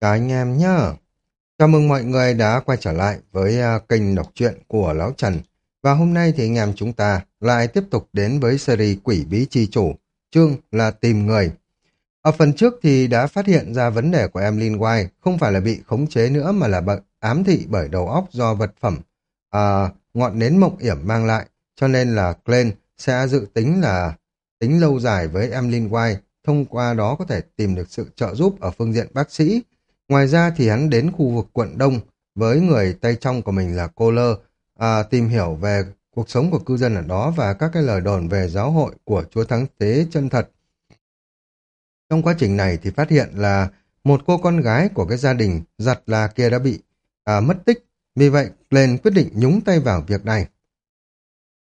Cả anh em nhá. Chào mừng mọi người đã quay trở lại với uh, kênh đọc truyện của Lão Trần. Và hôm nay thì anh em chúng ta lại tiếp tục đến với series Quỷ Bí Chi Chủ, chương là Tìm Người. Ở phần trước thì đã phát hiện ra vấn đề của em Lin White không phải là bị khống chế nữa mà là bị ám thị bởi đầu óc do vật phẩm uh, ngọn nến mộng yểm mang lại. Cho nên là Glenn sẽ dự tính là tính lâu dài với em Lin White thông qua đó có thể tìm được sự trợ giúp ở phương diện bác sĩ Ngoài ra thì hắn đến khu vực quận Đông với người tay trong của mình là cô Lơ à, tìm hiểu về cuộc sống của cư dân ở đó và các cái lời đồn về giáo hội của Chúa Thắng Tế chân thật. Trong quá trình này thì phát hiện là một cô con gái của cái gia đình giặt là kia đã bị à, mất tích. Vì vậy, lên quyết định nhúng tay vào việc này.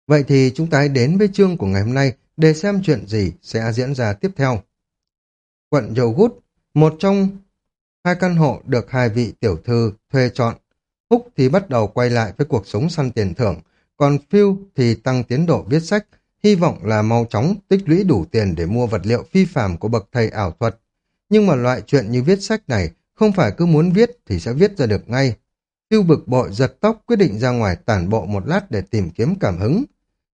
Vậy thì chúng ta hãy đến với chương của ngày hôm nay để xem chuyện gì sẽ diễn ra tiếp theo. Quận Dầu Gút, một trong Hai căn hộ được hai vị tiểu thư thuê chọn. Húc thì bắt đầu quay lại với cuộc sống săn tiền thưởng, còn Phil thì tăng tiến độ viết sách, hy vọng là mau chóng tích lũy đủ tiền để mua vật liệu phi phàm của bậc thầy ảo thuật. Nhưng mà loại chuyện như viết sách này không phải cứ muốn viết thì sẽ viết ra được ngay. Phil bực bội giật tóc quyết định ra ngoài tản bộ một lát để tìm kiếm cảm hứng.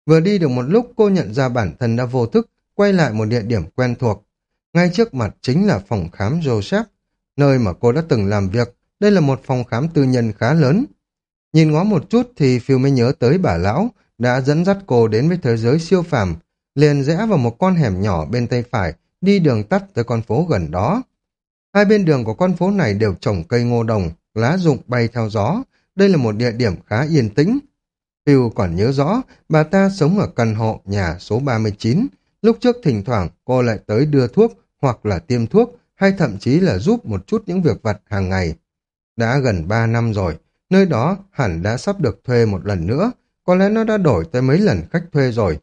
Vừa đi được một lúc cô nhận ra bản thân đã vô thức quay lại một địa điểm quen thuộc. Ngay trước mặt chính là phòng khám Joseph nơi mà cô đã từng làm việc, đây là một phòng khám tư nhân khá lớn. Nhìn ngó một chút thì Phil mới nhớ tới bà lão đã dẫn dắt cô đến với thế giới siêu phàm, liền rẽ vào một con hẻm nhỏ bên tay phải, đi đường tắt tới con phố gần đó. Hai bên đường của con phố này đều trồng cây ngô đồng, lá rụng bay theo gió. Đây là một địa điểm khá yên tĩnh. Phil còn nhớ rõ, bà ta sống ở căn hộ nhà số 39. Lúc trước thỉnh thoảng cô lại tới đưa thuốc hoặc là tiêm thuốc, hay thậm chí là giúp một chút những việc vặt hàng ngày. Đã gần 3 năm rồi, nơi đó hẳn đã sắp được thuê một lần nữa, có lẽ nó đã đổi tới mấy lần khách thuê rồi.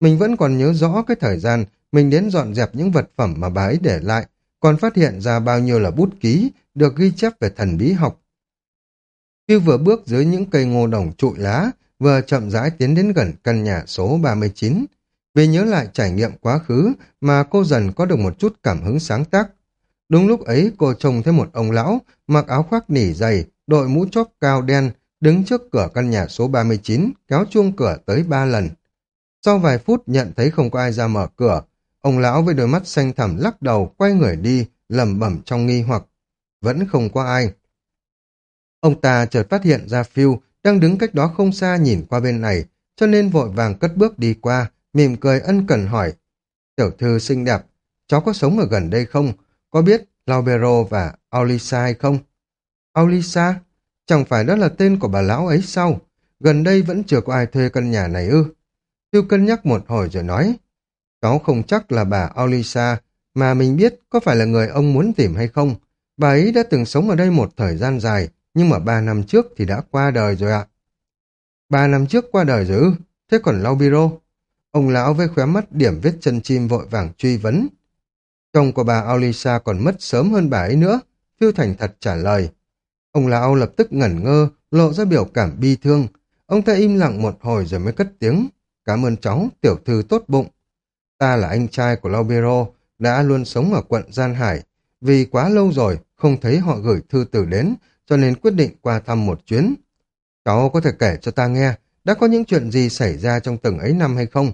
Mình vẫn còn nhớ rõ cái thời gian mình đến dọn dẹp những vật phẩm mà bà ấy để lại, còn phát hiện ra bao nhiêu là bút ký được ghi chép về thần bí học. Khi vừa bước dưới những cây ngô đồng trụi lá, vừa chậm rãi tiến đến gần căn nhà số 39. Vì nhớ lại trải nghiệm quá khứ mà cô dần có được một chút cảm hứng sáng tác. Đúng lúc ấy cô trông thấy một ông lão mặc áo khoác nỉ dày, đội mũ chóp cao đen, đứng trước cửa căn nhà số 39, kéo chuông cửa tới ba lần. Sau vài phút nhận thấy không có ai ra mở cửa, ông lão với đôi mắt xanh thẳm lắc đầu quay người đi, lẩm bẩm trong nghi hoặc. Vẫn không có ai. Ông ta chợt phát hiện ra Phil đang đứng cách đó không xa nhìn qua bên này, cho nên vội vàng cất bước đi qua, mỉm cười ân cần hỏi. Tiểu thư xinh đẹp, cháu có sống ở gần đây không? Có biết Laubero và Aulisa hay không? Aulisa? Chẳng phải đó là tên của bà lão ấy sao? Gần đây vẫn chưa có ai thuê căn nhà này ư? Tiêu cân nhắc một hồi rồi nói. Cháu không chắc là bà Aulisa, mà mình biết có phải là người ông muốn tìm hay không. Bà ấy đã từng sống ở đây một thời gian dài, nhưng mà ba năm trước thì đã qua đời rồi ạ. Ba năm trước qua đời rồi ư? Thế còn Laubiro? Ông lão với khóe mắt điểm vết chân chim vội vàng truy vấn. Chồng của bà Aulisa còn mất sớm hơn bà ấy nữa, Phiêu Thành thật trả lời. Ông lão lập tức ngẩn ngơ, lộ ra biểu cảm bi thương. Ông ta im lặng một hồi rồi mới cất tiếng. Cảm ơn cháu, tiểu thư tốt bụng. Ta là anh trai của Laubero, đã luôn sống ở quận Gian Hải. Vì quá lâu rồi, không thấy họ gửi thư từ đến, cho nên quyết định qua thăm một chuyến. Cháu có thể kể cho ta nghe, đã có những chuyện gì xảy ra trong từng ấy năm hay không?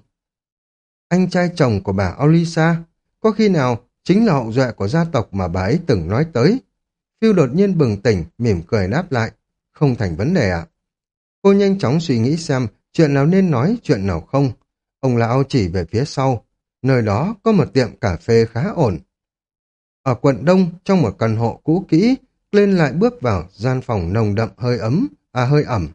Anh trai chồng của bà Olisa, có khi nào chính là hậu duệ của gia tộc mà bà ấy từng nói tới. Phiêu đột nhiên bừng tỉnh, mỉm cười đáp lại. Không thành vấn đề ạ. Cô nhanh chóng suy nghĩ xem chuyện nào nên nói, chuyện nào không. Ông lão chỉ về phía sau. Nơi đó có một tiệm cà phê khá ổn. Ở quận Đông, trong một căn hộ cũ kỹ, lên lại bước vào gian phòng nồng đậm hơi ấm, à hơi ẩm.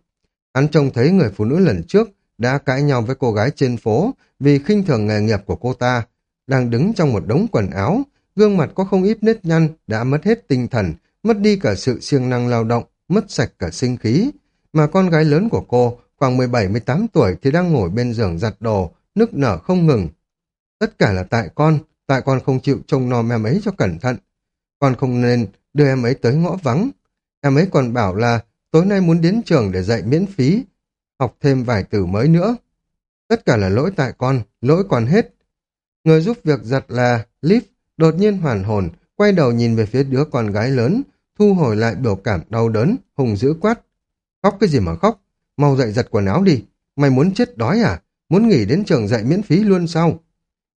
Hắn trông thấy người phụ nữ lần trước đã cãi nhau với cô gái trên phố vì khinh thường nghề nghiệp của cô ta, đang đứng trong một đống quần áo, gương mặt có không ít nếp nhăn, đã mất hết tinh thần, mất đi cả sự siêng năng lao động, mất sạch cả sinh khí. Mà con gái lớn của cô, khoảng 17-18 tuổi thì đang ngồi bên giường giặt đồ, nức nở không ngừng. Tất cả là tại con, tại con không chịu trông nom em ấy cho cẩn thận. Con không nên đưa em ấy tới ngõ vắng. Em ấy còn bảo là tối nay muốn đến trường để dạy miễn phí, học thêm vài từ mới nữa. Tất cả là lỗi tại con, lỗi con hết. Người giúp việc giật là Liv đột nhiên hoàn hồn, quay đầu nhìn về phía đứa con gái lớn, thu hồi lại biểu cảm đau đớn, hùng dữ quát. Khóc cái gì mà khóc? Mau dậy giặt quần áo đi. Mày muốn chết đói à? Muốn nghỉ đến trường dạy miễn phí luôn sao?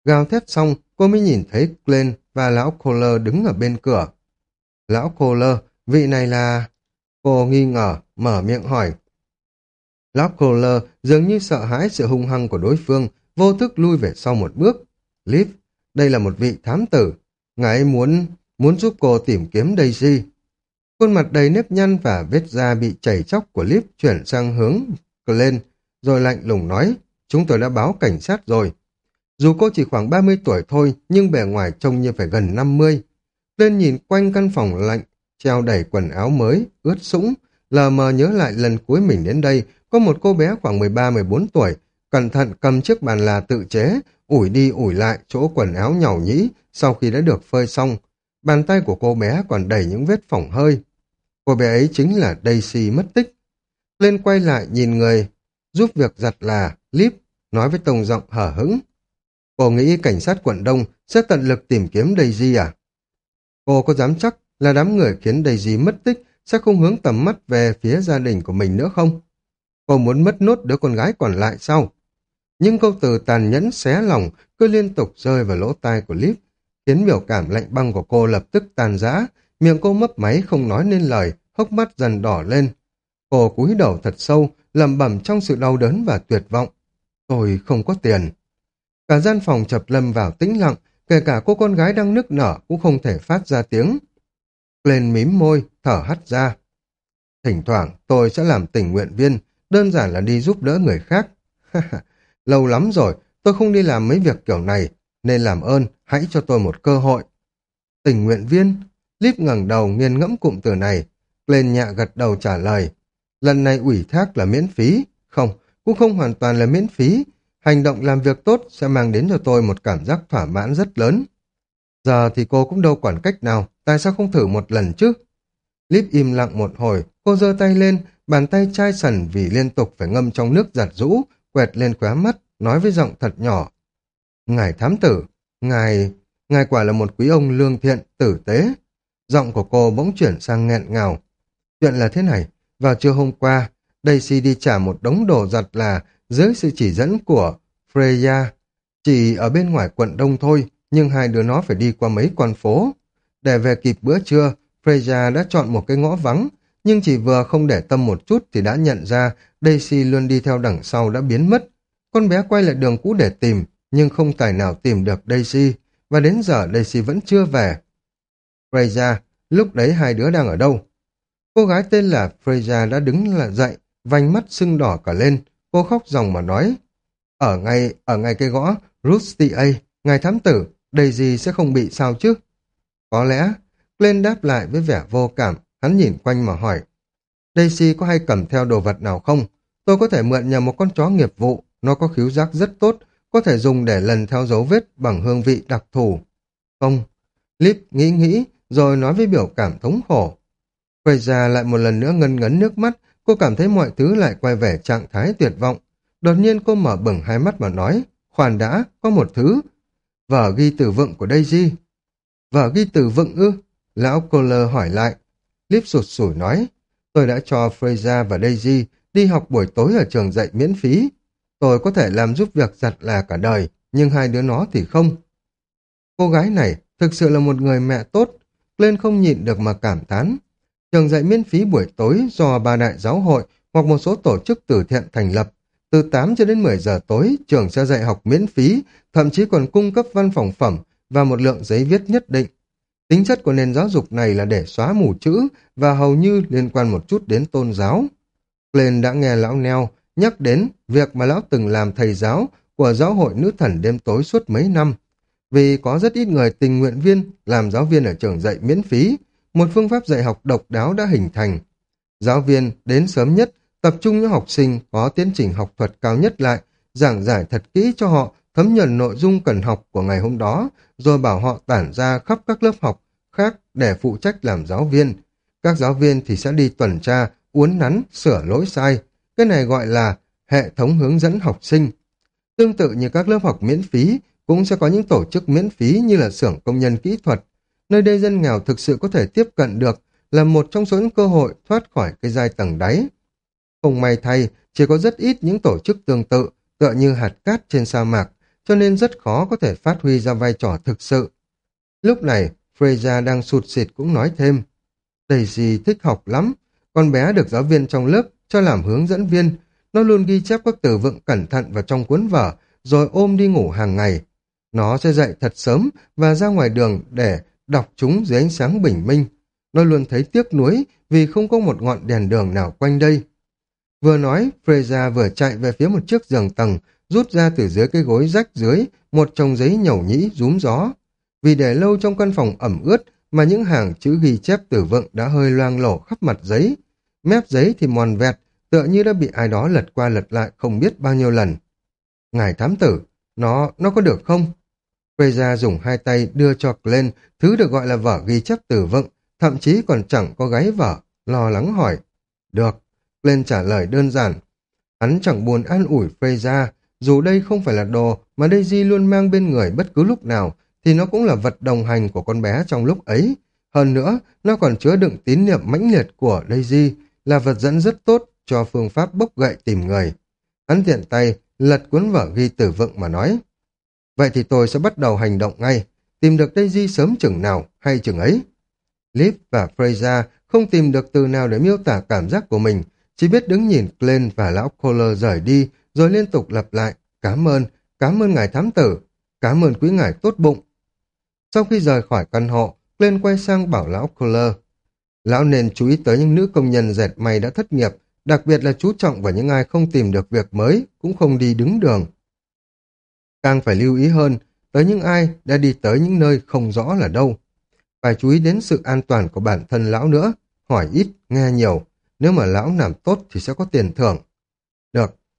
Gào thét xong, cô mới nhìn thấy Glenn và lão Kohler đứng ở bên cửa. Lão Kohler, vị này là... Cô nghi ngờ, mở miệng hỏi. Lão Kohler dường như sợ hãi sự hung hăng của đối phương, vô thức lui về sau một bước. Liv, đây là một vị thám tử. Ngài ấy muốn, muốn giúp cô tìm kiếm Daisy. Khuôn mặt đầy nếp nhăn và vết da bị chảy chóc của Liv chuyển sang hướng lên, rồi lạnh lùng nói, chúng tôi đã báo cảnh sát rồi. Dù cô chỉ khoảng 30 tuổi thôi, nhưng bề ngoài trông như phải gần 50. Lên nhìn quanh căn phòng lạnh, treo đầy quần áo mới, ướt sũng, lờ mờ nhớ lại lần cuối mình đến đây, có một cô bé khoảng 13-14 tuổi, cẩn thận cầm chiếc bàn là tự chế, ủi đi ủi lại chỗ quần áo nhàu nhĩ sau khi đã được phơi xong. Bàn tay của cô bé còn đầy những vết phỏng hơi. Cô bé ấy chính là Daisy mất tích. Lên quay lại nhìn người, giúp việc giặt là Lip, nói với tông giọng hở hững. Cô nghĩ cảnh sát quận Đông sẽ tận lực tìm kiếm Daisy à? Cô có dám chắc là đám người khiến Daisy mất tích sẽ không hướng tầm mắt về phía gia đình của mình nữa không? Cô muốn mất nốt đứa con gái còn lại sao? Những câu từ tàn nhẫn xé lòng cứ liên tục rơi vào lỗ tai của Lip, khiến biểu cảm lạnh băng của cô lập tức tàn giã, miệng cô mấp máy không nói nên lời, hốc mắt dần đỏ lên. Cô cúi đầu thật sâu, lẩm bẩm trong sự đau đớn và tuyệt vọng. Tôi không có tiền. Cả gian phòng chập lâm vào tĩnh lặng, kể cả cô con gái đang nức nở cũng không thể phát ra tiếng. Lên mím môi, thở hắt ra. Thỉnh thoảng tôi sẽ làm tình nguyện viên, đơn giản là đi giúp đỡ người khác. Lâu lắm rồi, tôi không đi làm mấy việc kiểu này, nên làm ơn, hãy cho tôi một cơ hội. Tình nguyện viên, Líp ngẩng đầu nghiên ngẫm cụm từ này, lên nhạ gật đầu trả lời. Lần này ủy thác là miễn phí, không, cũng không hoàn toàn là miễn phí. Hành động làm việc tốt sẽ mang đến cho tôi một cảm giác thỏa mãn rất lớn. Giờ thì cô cũng đâu quản cách nào, tại sao không thử một lần chứ? Líp im lặng một hồi, cô giơ tay lên, bàn tay chai sần vì liên tục phải ngâm trong nước giặt rũ, quẹt lên khóe mắt, nói với giọng thật nhỏ. Ngài thám tử, ngài... ngài quả là một quý ông lương thiện, tử tế. Giọng của cô bỗng chuyển sang nghẹn ngào. Chuyện là thế này, vào trưa hôm qua, Daisy đi trả một đống đồ giặt là dưới sự chỉ dẫn của Freya. Chỉ ở bên ngoài quận đông thôi, nhưng hai đứa nó phải đi qua mấy con phố. Để về kịp bữa trưa, Freya đã chọn một cái ngõ vắng, nhưng chỉ vừa không để tâm một chút thì đã nhận ra Daisy luôn đi theo đằng sau đã biến mất. Con bé quay lại đường cũ để tìm, nhưng không tài nào tìm được Daisy, và đến giờ Daisy vẫn chưa về. Freya, lúc đấy hai đứa đang ở đâu? Cô gái tên là Freya đã đứng là dậy, vành mắt sưng đỏ cả lên, cô khóc ròng mà nói. Ở ngay, ở ngay cái gõ, Rusty A, ngài thám tử, Daisy sẽ không bị sao chứ? Có lẽ, Glenn đáp lại với vẻ vô cảm, hắn nhìn quanh mà hỏi. Daisy có hay cầm theo đồ vật nào không? Tôi có thể mượn nhờ một con chó nghiệp vụ, nó có khíu giác rất tốt, có thể dùng để lần theo dấu vết bằng hương vị đặc thù. Không. Lip nghĩ nghĩ, rồi nói với biểu cảm thống khổ. Quay ra lại một lần nữa ngân ngấn nước mắt, cô cảm thấy mọi thứ lại quay về trạng thái tuyệt vọng. Đột nhiên cô mở bừng hai mắt mà nói, khoan đã, có một thứ. Vở ghi từ vựng của Daisy. Vở ghi từ vựng ư? Lão Kohler hỏi lại. Lip sụt sủi nói, tôi đã cho Freya và Daisy đi học buổi tối ở trường dạy miễn phí. Tôi có thể làm giúp việc giặt là cả đời, nhưng hai đứa nó thì không. Cô gái này thực sự là một người mẹ tốt, lên không nhịn được mà cảm thán. Trường dạy miễn phí buổi tối do ba đại giáo hội hoặc một số tổ chức từ thiện thành lập. Từ 8 cho đến 10 giờ tối, trường sẽ dạy học miễn phí, thậm chí còn cung cấp văn phòng phẩm và một lượng giấy viết nhất định. Tính chất của nền giáo dục này là để xóa mù chữ và hầu như liên quan một chút đến tôn giáo. Glenn đã nghe lão Neo nhắc đến việc mà lão từng làm thầy giáo của giáo hội nữ thần đêm tối suốt mấy năm. Vì có rất ít người tình nguyện viên làm giáo viên ở trường dạy miễn phí, một phương pháp dạy học độc đáo đã hình thành. Giáo viên đến sớm nhất, tập trung những học sinh có tiến trình học thuật cao nhất lại, giảng giải thật kỹ cho họ thấm nhuần nội dung cần học của ngày hôm đó, rồi bảo họ tản ra khắp các lớp học khác để phụ trách làm giáo viên. Các giáo viên thì sẽ đi tuần tra, uốn nắn, sửa lỗi sai. Cái này gọi là hệ thống hướng dẫn học sinh. Tương tự như các lớp học miễn phí, cũng sẽ có những tổ chức miễn phí như là xưởng công nhân kỹ thuật. Nơi đây dân nghèo thực sự có thể tiếp cận được là một trong số những cơ hội thoát khỏi cái giai tầng đáy. Không may thay, chỉ có rất ít những tổ chức tương tự, tựa như hạt cát trên sa mạc, cho nên rất khó có thể phát huy ra vai trò thực sự. Lúc này, Freya đang sụt xịt cũng nói thêm, Daisy thích học lắm, con bé được giáo viên trong lớp cho làm hướng dẫn viên, nó luôn ghi chép các từ vựng cẩn thận vào trong cuốn vở, rồi ôm đi ngủ hàng ngày. Nó sẽ dậy thật sớm và ra ngoài đường để đọc chúng dưới ánh sáng bình minh. Nó luôn thấy tiếc nuối vì không có một ngọn đèn đường nào quanh đây. Vừa nói, Freya vừa chạy về phía một chiếc giường tầng, rút ra từ dưới cái gối rách dưới một chồng giấy nhầu nhĩ rúm gió. Vì để lâu trong căn phòng ẩm ướt mà những hàng chữ ghi chép từ vựng đã hơi loang lổ khắp mặt giấy. Mép giấy thì mòn vẹt, tựa như đã bị ai đó lật qua lật lại không biết bao nhiêu lần. Ngài thám tử, nó, nó có được không? Freya dùng hai tay đưa cho lên thứ được gọi là vở ghi chép từ vựng, thậm chí còn chẳng có gáy vở, lo lắng hỏi. Được, lên trả lời đơn giản. Hắn chẳng buồn an ủi Freya, dù đây không phải là đồ mà Daisy luôn mang bên người bất cứ lúc nào, thì nó cũng là vật đồng hành của con bé trong lúc ấy. Hơn nữa, nó còn chứa đựng tín niệm mãnh liệt của Daisy, là vật dẫn rất tốt cho phương pháp bốc gậy tìm người. Hắn tiện tay, lật cuốn vở ghi tử vựng mà nói. Vậy thì tôi sẽ bắt đầu hành động ngay, tìm được Daisy sớm chừng nào hay chừng ấy. Liv và Fraser không tìm được từ nào để miêu tả cảm giác của mình, chỉ biết đứng nhìn Glenn và lão Kohler rời đi, rồi liên tục lặp lại, cảm ơn, cảm ơn ngài thám tử, cảm ơn quý ngài tốt bụng. Sau khi rời khỏi căn hộ, lên quay sang bảo lão Kohler, lão nên chú ý tới những nữ công nhân dệt may đã thất nghiệp, đặc biệt là chú trọng vào những ai không tìm được việc mới, cũng không đi đứng đường. Càng phải lưu ý hơn tới những ai đã đi tới những nơi không rõ là đâu. Phải chú ý đến sự an toàn của bản thân lão nữa, hỏi ít, nghe nhiều. Nếu mà lão làm tốt thì sẽ có tiền thưởng.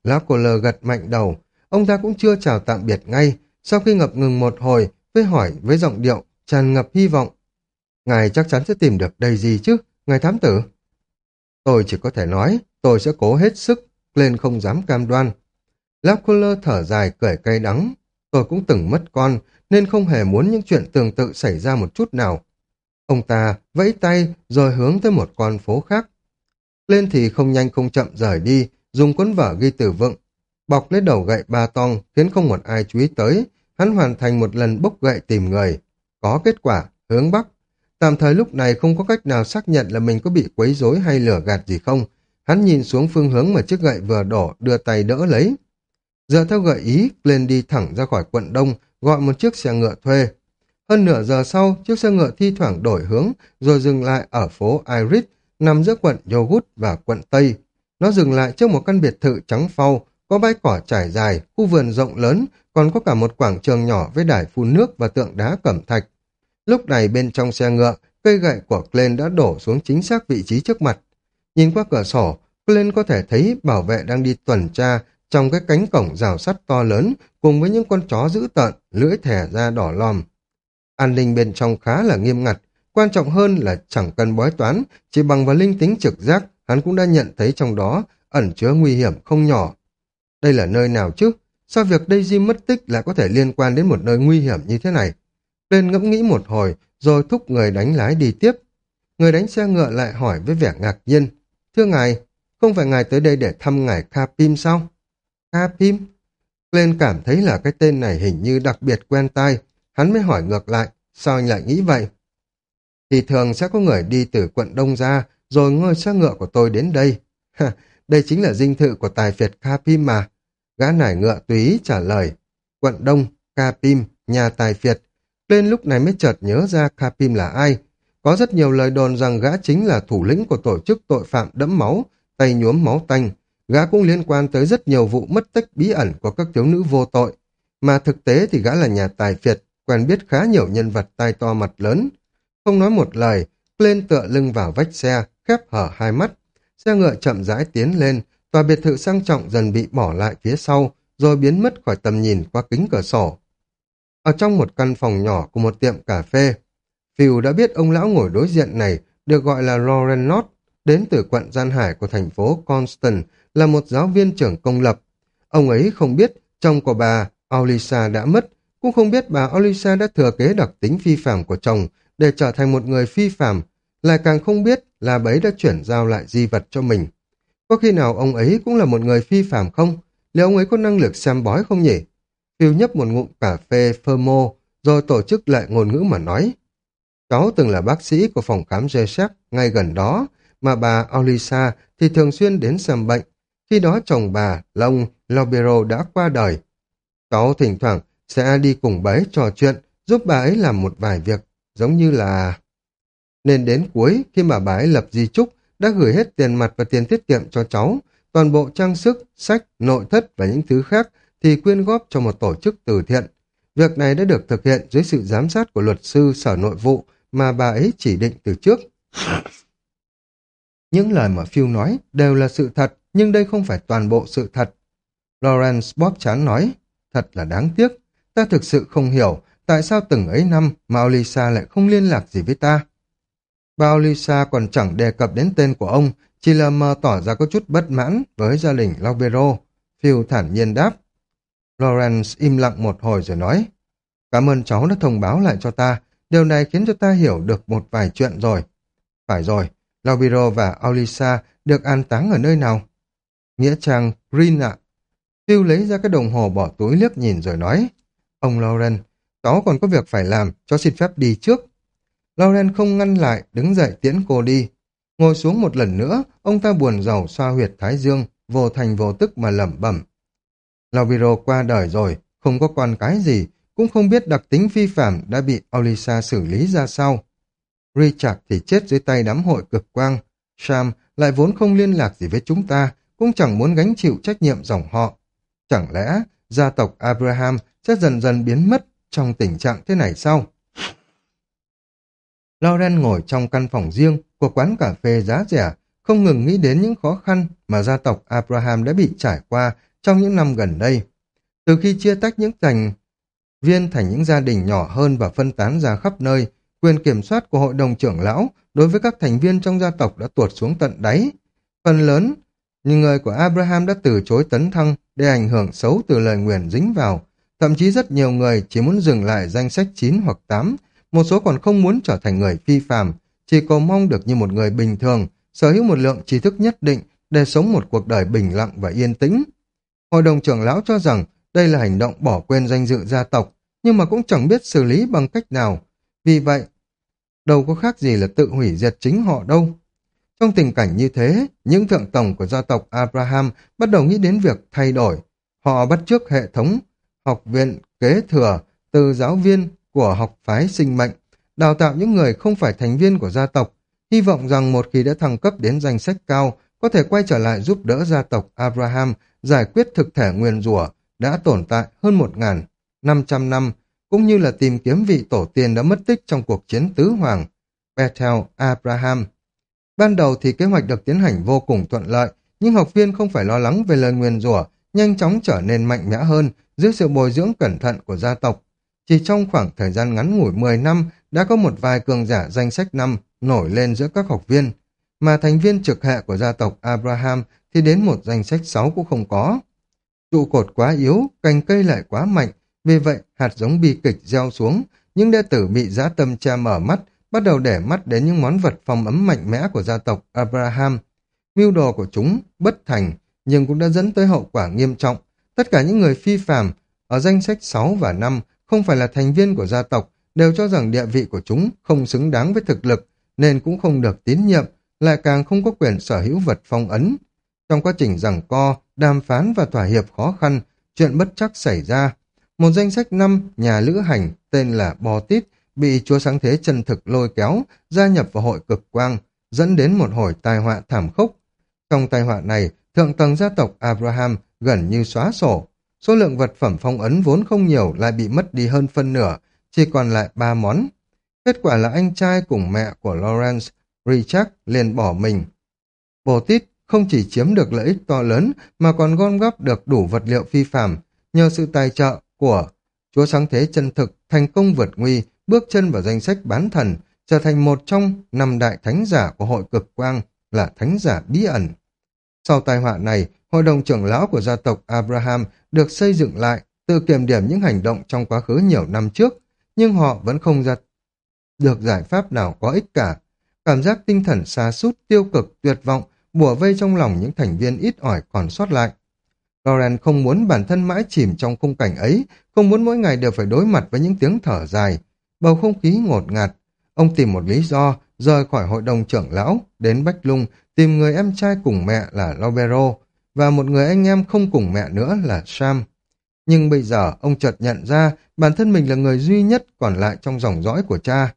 Lão cổ lờ gật mạnh đầu. Ông ta cũng chưa chào tạm biệt ngay. Sau khi ngập ngừng một hồi, với hỏi với giọng điệu, tràn ngập hy vọng. Ngài chắc chắn sẽ tìm được đầy gì chứ, ngài thám tử. Tôi chỉ có thể nói, tôi sẽ cố hết sức, lên không dám cam đoan. Lão Kohler thở dài cười cay đắng. Tôi cũng từng mất con, nên không hề muốn những chuyện tương tự xảy ra một chút nào. Ông ta vẫy tay rồi hướng tới một con phố khác. Lên thì không nhanh không chậm rời đi, dùng cuốn vở ghi từ vựng. Bọc lấy đầu gậy ba tong khiến không một ai chú ý tới. Hắn hoàn thành một lần bốc gậy tìm người. Có kết quả, hướng bắc. Tạm thời lúc này không có cách nào xác nhận là mình có bị quấy rối hay lửa gạt gì không. Hắn nhìn xuống phương hướng mà chiếc gậy vừa đổ, đưa tay đỡ lấy. dựa theo gợi ý, lên đi thẳng ra khỏi quận Đông, gọi một chiếc xe ngựa thuê. Hơn nửa giờ sau, chiếc xe ngựa thi thoảng đổi hướng, rồi dừng lại ở phố Iris, nằm giữa quận Yogurt và quận Tây. Nó dừng lại trước một căn biệt thự trắng phau, có bãi cỏ trải dài, khu vườn rộng lớn, còn có cả một quảng trường nhỏ với đài phun nước và tượng đá cẩm thạch. Lúc này bên trong xe ngựa, cây gậy của Glenn đã đổ xuống chính xác vị trí trước mặt. Nhìn qua cửa sổ, Glenn có thể thấy bảo vệ đang đi tuần tra trong cái cánh cổng rào sắt to lớn cùng với những con chó dữ tợn, lưỡi thẻ ra đỏ lòm. An ninh bên trong khá là nghiêm ngặt, quan trọng hơn là chẳng cần bói toán, chỉ bằng vào linh tính trực giác, hắn cũng đã nhận thấy trong đó ẩn chứa nguy hiểm không nhỏ. Đây là nơi nào chứ? Sao việc Daisy mất tích lại có thể liên quan đến một nơi nguy hiểm như thế này? Lên ngẫm nghĩ một hồi, rồi thúc người đánh lái đi tiếp. Người đánh xe ngựa lại hỏi với vẻ ngạc nhiên. Thưa ngài, không phải ngài tới đây để thăm ngài Kapim sao? Kapim? lên cảm thấy là cái tên này hình như đặc biệt quen tai. Hắn mới hỏi ngược lại, sao anh lại nghĩ vậy? Thì thường sẽ có người đi từ quận Đông ra, rồi ngôi xe ngựa của tôi đến đây. đây chính là dinh thự của tài phiệt Kapim mà. Gã nải ngựa túy trả lời. Quận Đông, Kapim, nhà tài phiệt. Lên lúc này mới chợt nhớ ra Kapim là ai. Có rất nhiều lời đồn rằng gã chính là thủ lĩnh của tổ chức tội phạm đẫm máu, tay nhuốm máu tanh, Gã cũng liên quan tới rất nhiều vụ mất tích bí ẩn của các thiếu nữ vô tội. Mà thực tế thì gã là nhà tài phiệt, quen biết khá nhiều nhân vật tai to mặt lớn. Không nói một lời, lên tựa lưng vào vách xe, khép hở hai mắt. Xe ngựa chậm rãi tiến lên, tòa biệt thự sang trọng dần bị bỏ lại phía sau, rồi biến mất khỏi tầm nhìn qua kính cửa sổ. Ở trong một căn phòng nhỏ của một tiệm cà phê, Phil đã biết ông lão ngồi đối diện này được gọi là Lauren Lott, đến từ quận Gian Hải của thành phố Constant, là một giáo viên trưởng công lập. Ông ấy không biết chồng của bà Alisa đã mất, cũng không biết bà Alisa đã thừa kế đặc tính phi phạm của chồng để trở thành một người phi phạm, lại càng không biết là bấy đã chuyển giao lại di vật cho mình. Có khi nào ông ấy cũng là một người phi phàm không? Liệu ông ấy có năng lực xem bói không nhỉ? Phiêu nhấp một ngụm cà phê phơ mô, rồi tổ chức lại ngôn ngữ mà nói. Cháu từng là bác sĩ của phòng khám Jesep ngay gần đó, mà bà Olisa thì thường xuyên đến xem bệnh. Khi đó chồng bà, Long Lobero đã qua đời. Cháu thỉnh thoảng sẽ đi cùng bà ấy trò chuyện, giúp bà ấy làm một vài việc, giống như là... Nên đến cuối, khi mà bà ấy lập di trúc, đã gửi hết tiền mặt và tiền tiết kiệm cho cháu, toàn bộ trang sức, sách, nội thất và những thứ khác thì quyên góp cho một tổ chức từ thiện. Việc này đã được thực hiện dưới sự giám sát của luật sư Sở Nội vụ mà bà ấy chỉ định từ trước. Những lời mà Phil nói đều là sự thật, nhưng đây không phải toàn bộ sự thật. Lawrence bóp chán nói, thật là đáng tiếc, ta thực sự không hiểu tại sao từng ấy năm mà Olisa lại không liên lạc gì với ta. Bao Lisa còn chẳng đề cập đến tên của ông, chỉ là mờ tỏ ra có chút bất mãn với gia đình Laubero. Phil thản nhiên đáp. Lawrence im lặng một hồi rồi nói, cảm ơn cháu đã thông báo lại cho ta, điều này khiến cho ta hiểu được một vài chuyện rồi. Phải rồi, Laubero và Alisa được an táng ở nơi nào? Nghĩa trang Green ạ. Phil lấy ra cái đồng hồ bỏ túi liếc nhìn rồi nói, ông Lauren, cháu còn có việc phải làm, cháu xin phép đi trước. Lauren không ngăn lại, đứng dậy tiễn cô đi. Ngồi xuống một lần nữa, ông ta buồn rầu xoa huyệt thái dương, vô thành vô tức mà lẩm bẩm. Laubiro qua đời rồi, không có con cái gì, cũng không biết đặc tính phi phạm đã bị Olisa xử lý ra sao. Richard thì chết dưới tay đám hội cực quang. Sam lại vốn không liên lạc gì với chúng ta, cũng chẳng muốn gánh chịu trách nhiệm dòng họ. Chẳng lẽ gia tộc Abraham sẽ dần dần biến mất trong tình trạng thế này sao? Lauren ngồi trong căn phòng riêng của quán cà phê giá rẻ, không ngừng nghĩ đến những khó khăn mà gia tộc Abraham đã bị trải qua trong những năm gần đây. Từ khi chia tách những thành viên thành những gia đình nhỏ hơn và phân tán ra khắp nơi, quyền kiểm soát của hội đồng trưởng lão đối với các thành viên trong gia tộc đã tuột xuống tận đáy. Phần lớn, những người của Abraham đã từ chối tấn thăng để ảnh hưởng xấu từ lời nguyền dính vào. Thậm chí rất nhiều người chỉ muốn dừng lại danh sách 9 hoặc 8, một số còn không muốn trở thành người phi phàm, chỉ cầu mong được như một người bình thường, sở hữu một lượng trí thức nhất định để sống một cuộc đời bình lặng và yên tĩnh. Hội đồng trưởng lão cho rằng đây là hành động bỏ quên danh dự gia tộc, nhưng mà cũng chẳng biết xử lý bằng cách nào. Vì vậy, đâu có khác gì là tự hủy diệt chính họ đâu. Trong tình cảnh như thế, những thượng tổng của gia tộc Abraham bắt đầu nghĩ đến việc thay đổi. Họ bắt chước hệ thống học viện kế thừa từ giáo viên của học phái sinh mệnh, đào tạo những người không phải thành viên của gia tộc, hy vọng rằng một khi đã thăng cấp đến danh sách cao, có thể quay trở lại giúp đỡ gia tộc Abraham giải quyết thực thể nguyên rủa đã tồn tại hơn 1.500 năm, cũng như là tìm kiếm vị tổ tiên đã mất tích trong cuộc chiến tứ hoàng, Bethel Abraham. Ban đầu thì kế hoạch được tiến hành vô cùng thuận lợi, nhưng học viên không phải lo lắng về lời nguyên rủa nhanh chóng trở nên mạnh mẽ hơn dưới sự bồi dưỡng cẩn thận của gia tộc. Chỉ trong khoảng thời gian ngắn ngủi 10 năm đã có một vài cường giả danh sách năm nổi lên giữa các học viên, mà thành viên trực hệ của gia tộc Abraham thì đến một danh sách 6 cũng không có. Trụ cột quá yếu, cành cây lại quá mạnh, vì vậy hạt giống bi kịch gieo xuống, những đệ tử bị giã tâm cha mở mắt, bắt đầu để mắt đến những món vật phòng ấm mạnh mẽ của gia tộc Abraham. Mưu đồ của chúng bất thành, nhưng cũng đã dẫn tới hậu quả nghiêm trọng. Tất cả những người phi phàm ở danh sách 6 và 5 không phải là thành viên của gia tộc, đều cho rằng địa vị của chúng không xứng đáng với thực lực, nên cũng không được tín nhiệm, lại càng không có quyền sở hữu vật phong ấn. Trong quá trình giảng co, đàm phán và thỏa hiệp khó khăn, chuyện bất chắc xảy ra. Một danh sách năm nhà lữ hành tên là Bò Tít bị chúa sáng thế chân thực lôi kéo, gia nhập vào hội cực quang, dẫn đến một hồi tai họa thảm khốc. Trong tai họa này, thượng tầng gia tộc Abraham gần như xóa sổ. Số lượng vật phẩm phong ấn vốn không nhiều lại bị mất đi hơn phân nửa, chỉ còn lại ba món. Kết quả là anh trai cùng mẹ của Lawrence, Richard, liền bỏ mình. Bồ Tít không chỉ chiếm được lợi ích to lớn mà còn gom góp được đủ vật liệu phi phạm nhờ sự tài trợ của Chúa Sáng Thế chân thực thành công vượt nguy, bước chân vào danh sách bán thần, trở thành một trong năm đại thánh giả của hội cực quang là thánh giả bí ẩn. Sau tai họa này, hội đồng trưởng lão của gia tộc Abraham được xây dựng lại, tự kiểm điểm những hành động trong quá khứ nhiều năm trước, nhưng họ vẫn không ra được giải pháp nào có ích cả. Cảm giác tinh thần xa sút tiêu cực, tuyệt vọng, bùa vây trong lòng những thành viên ít ỏi còn sót lại. Lauren không muốn bản thân mãi chìm trong khung cảnh ấy, không muốn mỗi ngày đều phải đối mặt với những tiếng thở dài. Bầu không khí ngột ngạt. Ông tìm một lý do, rời khỏi hội đồng trưởng lão, đến Bách Lung, tìm người em trai cùng mẹ là Lobero, và một người anh em không cùng mẹ nữa là Sam. Nhưng bây giờ ông chợt nhận ra bản thân mình là người duy nhất còn lại trong dòng dõi của cha.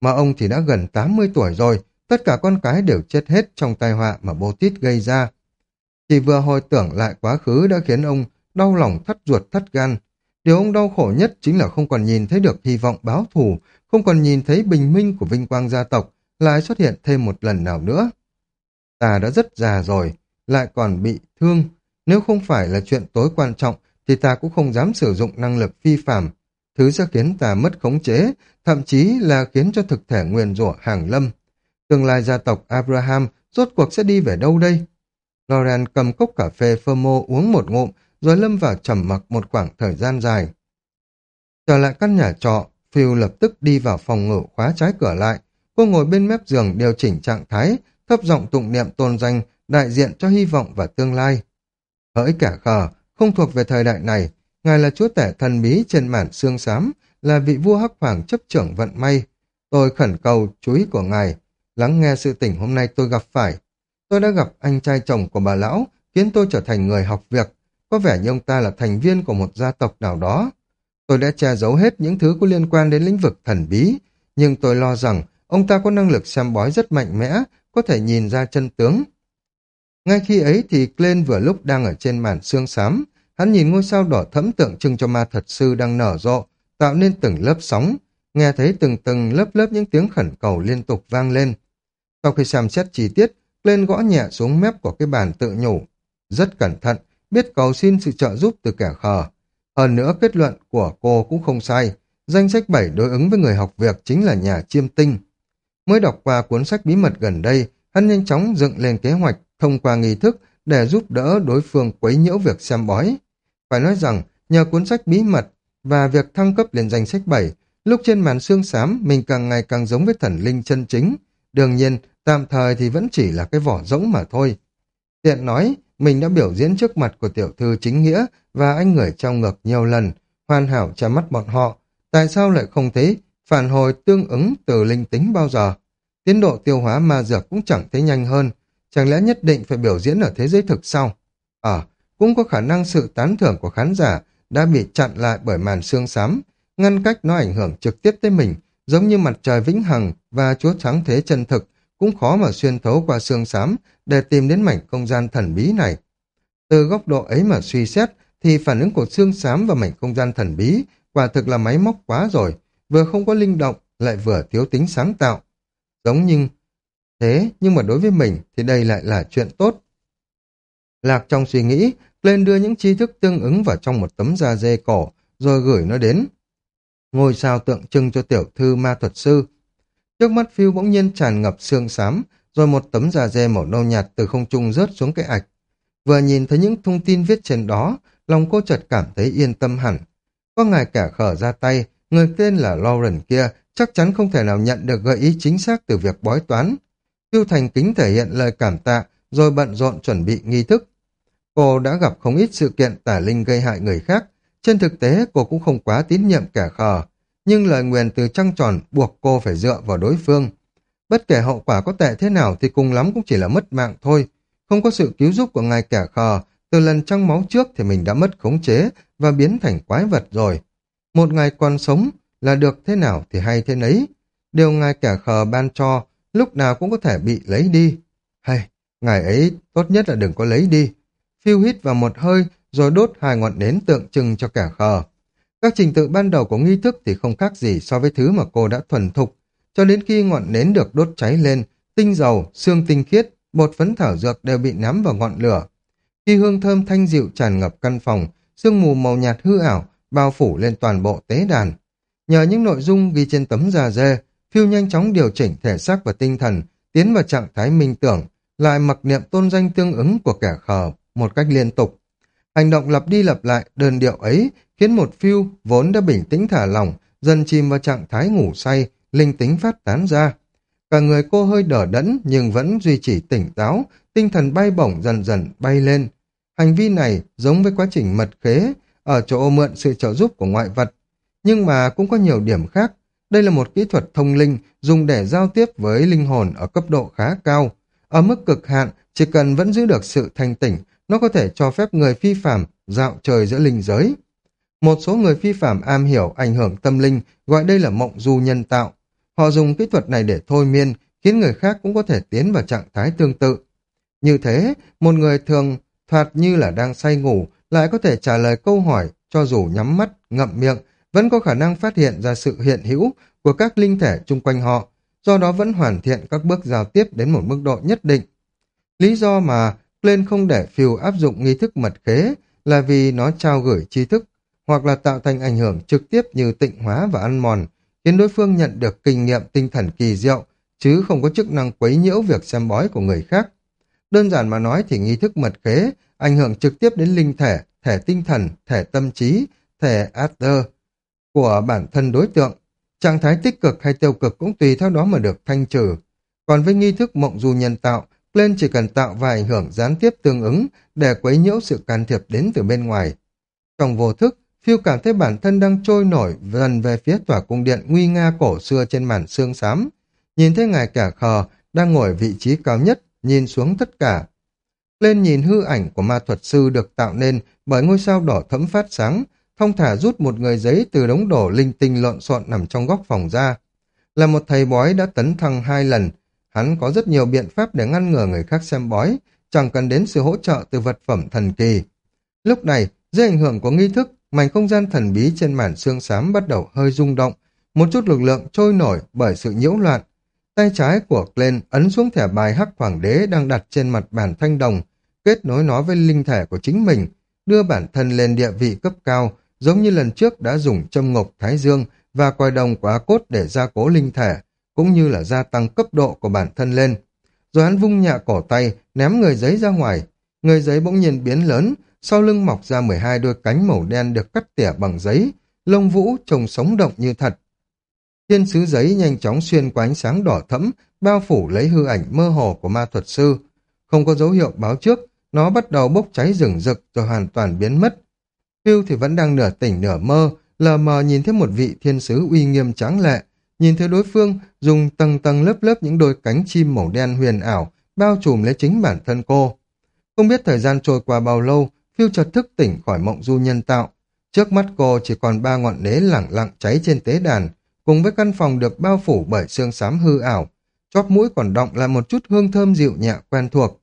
Mà ông thì đã gần 80 tuổi rồi, tất cả con cái đều chết hết trong tai họa mà Bô-tít gây ra. Chỉ vừa hồi tưởng lại quá khứ đã khiến ông đau lòng thắt ruột thắt gan. Điều ông đau khổ nhất chính là không còn nhìn thấy được hy vọng báo thù, không còn nhìn thấy bình minh của vinh quang gia tộc lại xuất hiện thêm một lần nào nữa. Ta đã rất già rồi, lại còn bị thương. Nếu không phải là chuyện tối quan trọng thì ta cũng không dám sử dụng năng lực phi phạm. Thứ sẽ khiến ta mất khống chế, thậm chí là khiến cho thực thể nguyền rủa hàng lâm. Tương lai gia tộc Abraham rốt cuộc sẽ đi về đâu đây? Loren cầm cốc cà phê Fermo uống một ngụm, rồi lâm vào trầm mặc một khoảng thời gian dài. Trở lại căn nhà trọ, Phil lập tức đi vào phòng ngủ khóa trái cửa lại. Cô ngồi bên mép giường điều chỉnh trạng thái, thấp giọng tụng niệm tôn danh, đại diện cho hy vọng và tương lai. Hỡi cả khờ, không thuộc về thời đại này, ngài là chúa tể thần bí trên mản xương xám, là vị vua hắc hoàng chấp trưởng vận may. Tôi khẩn cầu chú ý của ngài, lắng nghe sự tỉnh hôm nay tôi gặp phải. Tôi đã gặp anh trai chồng của bà lão, khiến tôi trở thành người học việc. Có vẻ như ông ta là thành viên của một gia tộc nào đó. Tôi đã che giấu hết những thứ có liên quan đến lĩnh vực thần bí, nhưng tôi lo rằng ông ta có năng lực xem bói rất mạnh mẽ, có thể nhìn ra chân tướng. Ngay khi ấy thì Glenn vừa lúc đang ở trên màn xương xám, hắn nhìn ngôi sao đỏ thẫm tượng trưng cho ma thật sư đang nở rộ, tạo nên từng lớp sóng, nghe thấy từng từng lớp lớp những tiếng khẩn cầu liên tục vang lên. Sau khi xem xét chi tiết, Glenn gõ nhẹ xuống mép của cái bàn tự nhủ. Rất cẩn thận, biết cầu xin sự trợ giúp từ kẻ khờ. Hơn nữa kết luận của cô cũng không sai, danh sách 7 đối ứng với người học việc chính là nhà chiêm tinh. Mới đọc qua cuốn sách bí mật gần đây, hắn nhanh chóng dựng lên kế hoạch thông qua nghi thức để giúp đỡ đối phương quấy nhiễu việc xem bói. Phải nói rằng, nhờ cuốn sách bí mật và việc thăng cấp lên danh sách 7, lúc trên màn xương xám mình càng ngày càng giống với thần linh chân chính. Đương nhiên, tạm thời thì vẫn chỉ là cái vỏ rỗng mà thôi. Tiện nói, mình đã biểu diễn trước mặt của tiểu thư chính nghĩa và anh người trong ngực nhiều lần, hoàn hảo che mắt bọn họ. Tại sao lại không thấy phản hồi tương ứng từ linh tính bao giờ? Tiến độ tiêu hóa ma dược cũng chẳng thấy nhanh hơn, chẳng lẽ nhất định phải biểu diễn ở thế giới thực sau? Ờ, cũng có khả năng sự tán thưởng của khán giả đã bị chặn lại bởi màn xương xám, ngăn cách nó ảnh hưởng trực tiếp tới mình, giống như mặt trời vĩnh hằng và chúa sáng thế chân thực, cũng khó mà xuyên thấu qua xương xám để tìm đến mảnh không gian thần bí này. Từ góc độ ấy mà suy xét, thì phản ứng của xương xám và mảnh không gian thần bí quả thực là máy móc quá rồi, vừa không có linh động, lại vừa thiếu tính sáng tạo. Giống như thế, nhưng mà đối với mình thì đây lại là chuyện tốt. Lạc trong suy nghĩ, lên đưa những tri thức tương ứng vào trong một tấm da dê cổ, rồi gửi nó đến. Ngôi sao tượng trưng cho tiểu thư ma thuật sư. Trước mắt phiêu bỗng nhiên tràn ngập xương xám, rồi một tấm da dê màu nâu nhạt từ không trung rớt xuống cái ạch. Vừa nhìn thấy những thông tin viết trên đó, lòng cô chợt cảm thấy yên tâm hẳn. Có ngài cả khở ra tay, người tên là Lauren kia chắc chắn không thể nào nhận được gợi ý chính xác từ việc bói toán. Tiêu Thành kính thể hiện lời cảm tạ, rồi bận rộn chuẩn bị nghi thức. Cô đã gặp không ít sự kiện tả linh gây hại người khác. Trên thực tế, cô cũng không quá tín nhiệm kẻ khờ. Nhưng lời nguyền từ trăng tròn buộc cô phải dựa vào đối phương. Bất kể hậu quả có tệ thế nào thì cùng lắm cũng chỉ là mất mạng thôi. Không có sự cứu giúp của ngài kẻ khờ, từ lần trăng máu trước thì mình đã mất khống chế và biến thành quái vật rồi. Một ngày còn sống là được thế nào thì hay thế nấy. Điều ngài kẻ khờ ban cho, lúc nào cũng có thể bị lấy đi. Hay, ngài ấy tốt nhất là đừng có lấy đi. Phiêu hít vào một hơi, rồi đốt hai ngọn nến tượng trưng cho kẻ khờ. Các trình tự ban đầu của nghi thức thì không khác gì so với thứ mà cô đã thuần thục. Cho đến khi ngọn nến được đốt cháy lên, tinh dầu, xương tinh khiết, bột phấn thảo dược đều bị nắm vào ngọn lửa. Khi hương thơm thanh dịu tràn ngập căn phòng, sương mù màu nhạt hư ảo bao phủ lên toàn bộ tế đàn. Nhờ những nội dung ghi trên tấm da dê, Phiêu nhanh chóng điều chỉnh thể xác và tinh thần, tiến vào trạng thái minh tưởng, lại mặc niệm tôn danh tương ứng của kẻ khờ một cách liên tục. Hành động lặp đi lặp lại đơn điệu ấy khiến một phiêu vốn đã bình tĩnh thả lỏng, dần chìm vào trạng thái ngủ say, linh tính phát tán ra. Cả người cô hơi đỡ đẫn nhưng vẫn duy trì tỉnh táo, tinh thần bay bổng dần dần bay lên. Hành vi này giống với quá trình mật khế, ở chỗ mượn sự trợ giúp của ngoại vật. Nhưng mà cũng có nhiều điểm khác. Đây là một kỹ thuật thông linh dùng để giao tiếp với linh hồn ở cấp độ khá cao. Ở mức cực hạn, chỉ cần vẫn giữ được sự thanh tỉnh, nó có thể cho phép người phi phạm dạo trời giữa linh giới. Một số người phi phạm am hiểu ảnh hưởng tâm linh gọi đây là mộng du nhân tạo. Họ dùng kỹ thuật này để thôi miên, khiến người khác cũng có thể tiến vào trạng thái tương tự. Như thế, một người thường thoạt như là đang say ngủ lại có thể trả lời câu hỏi cho dù nhắm mắt, ngậm miệng, vẫn có khả năng phát hiện ra sự hiện hữu của các linh thể chung quanh họ, do đó vẫn hoàn thiện các bước giao tiếp đến một mức độ nhất định. Lý do mà Glenn không để phiêu áp dụng nghi thức mật khế là vì nó trao gửi tri thức hoặc là tạo thành ảnh hưởng trực tiếp như tịnh hóa và ăn mòn, khiến đối phương nhận được kinh nghiệm tinh thần kỳ diệu, chứ không có chức năng quấy nhiễu việc xem bói của người khác. Đơn giản mà nói thì nghi thức mật khế ảnh hưởng trực tiếp đến linh thể, thể tinh thần, thể tâm trí, thể after của bản thân đối tượng. Trạng thái tích cực hay tiêu cực cũng tùy theo đó mà được thanh trừ. Còn với nghi thức mộng du nhân tạo, Glenn chỉ cần tạo vài ảnh hưởng gián tiếp tương ứng để quấy nhiễu sự can thiệp đến từ bên ngoài. Trong vô thức, Phiêu cảm thấy bản thân đang trôi nổi dần về phía tòa cung điện nguy nga cổ xưa trên màn xương xám. Nhìn thấy ngài cả khờ đang ngồi vị trí cao nhất, nhìn xuống tất cả. Lên nhìn hư ảnh của ma thuật sư được tạo nên bởi ngôi sao đỏ thẫm phát sáng, thông thả rút một người giấy từ đống đổ linh tinh lộn xộn nằm trong góc phòng ra. Là một thầy bói đã tấn thăng hai lần, hắn có rất nhiều biện pháp để ngăn ngừa người khác xem bói, chẳng cần đến sự hỗ trợ từ vật phẩm thần kỳ. Lúc này, dưới ảnh hưởng của nghi thức, mảnh không gian thần bí trên màn xương xám bắt đầu hơi rung động, một chút lực lượng trôi nổi bởi sự nhiễu loạn. Tay trái của Glenn ấn xuống thẻ bài hắc hoàng đế đang đặt trên mặt bàn thanh đồng, kết nối nó với linh thể của chính mình, đưa bản thân lên địa vị cấp cao, giống như lần trước đã dùng châm ngọc thái dương và quài đồng quá cốt để gia cố linh thể, cũng như là gia tăng cấp độ của bản thân lên. Rồi hắn vung nhạ cổ tay, ném người giấy ra ngoài. Người giấy bỗng nhiên biến lớn, sau lưng mọc ra 12 đôi cánh màu đen được cắt tỉa bằng giấy, lông vũ trông sống động như thật. Thiên sứ giấy nhanh chóng xuyên qua ánh sáng đỏ thẫm, bao phủ lấy hư ảnh mơ hồ của ma thuật sư. Không có dấu hiệu báo trước, nó bắt đầu bốc cháy rừng rực rồi hoàn toàn biến mất. Hưu thì vẫn đang nửa tỉnh nửa mơ, lờ mờ nhìn thấy một vị thiên sứ uy nghiêm tráng lệ, nhìn thấy đối phương dùng tầng tầng lớp lớp những đôi cánh chim màu đen huyền ảo, bao trùm lấy chính bản thân cô. Không biết thời gian trôi qua bao lâu, phiêu chợt thức tỉnh khỏi mộng du nhân tạo. Trước mắt cô chỉ còn ba ngọn nến lẳng lặng cháy trên tế đàn, cùng với căn phòng được bao phủ bởi xương xám hư ảo. Chóp mũi còn động lại một chút hương thơm dịu nhẹ quen thuộc.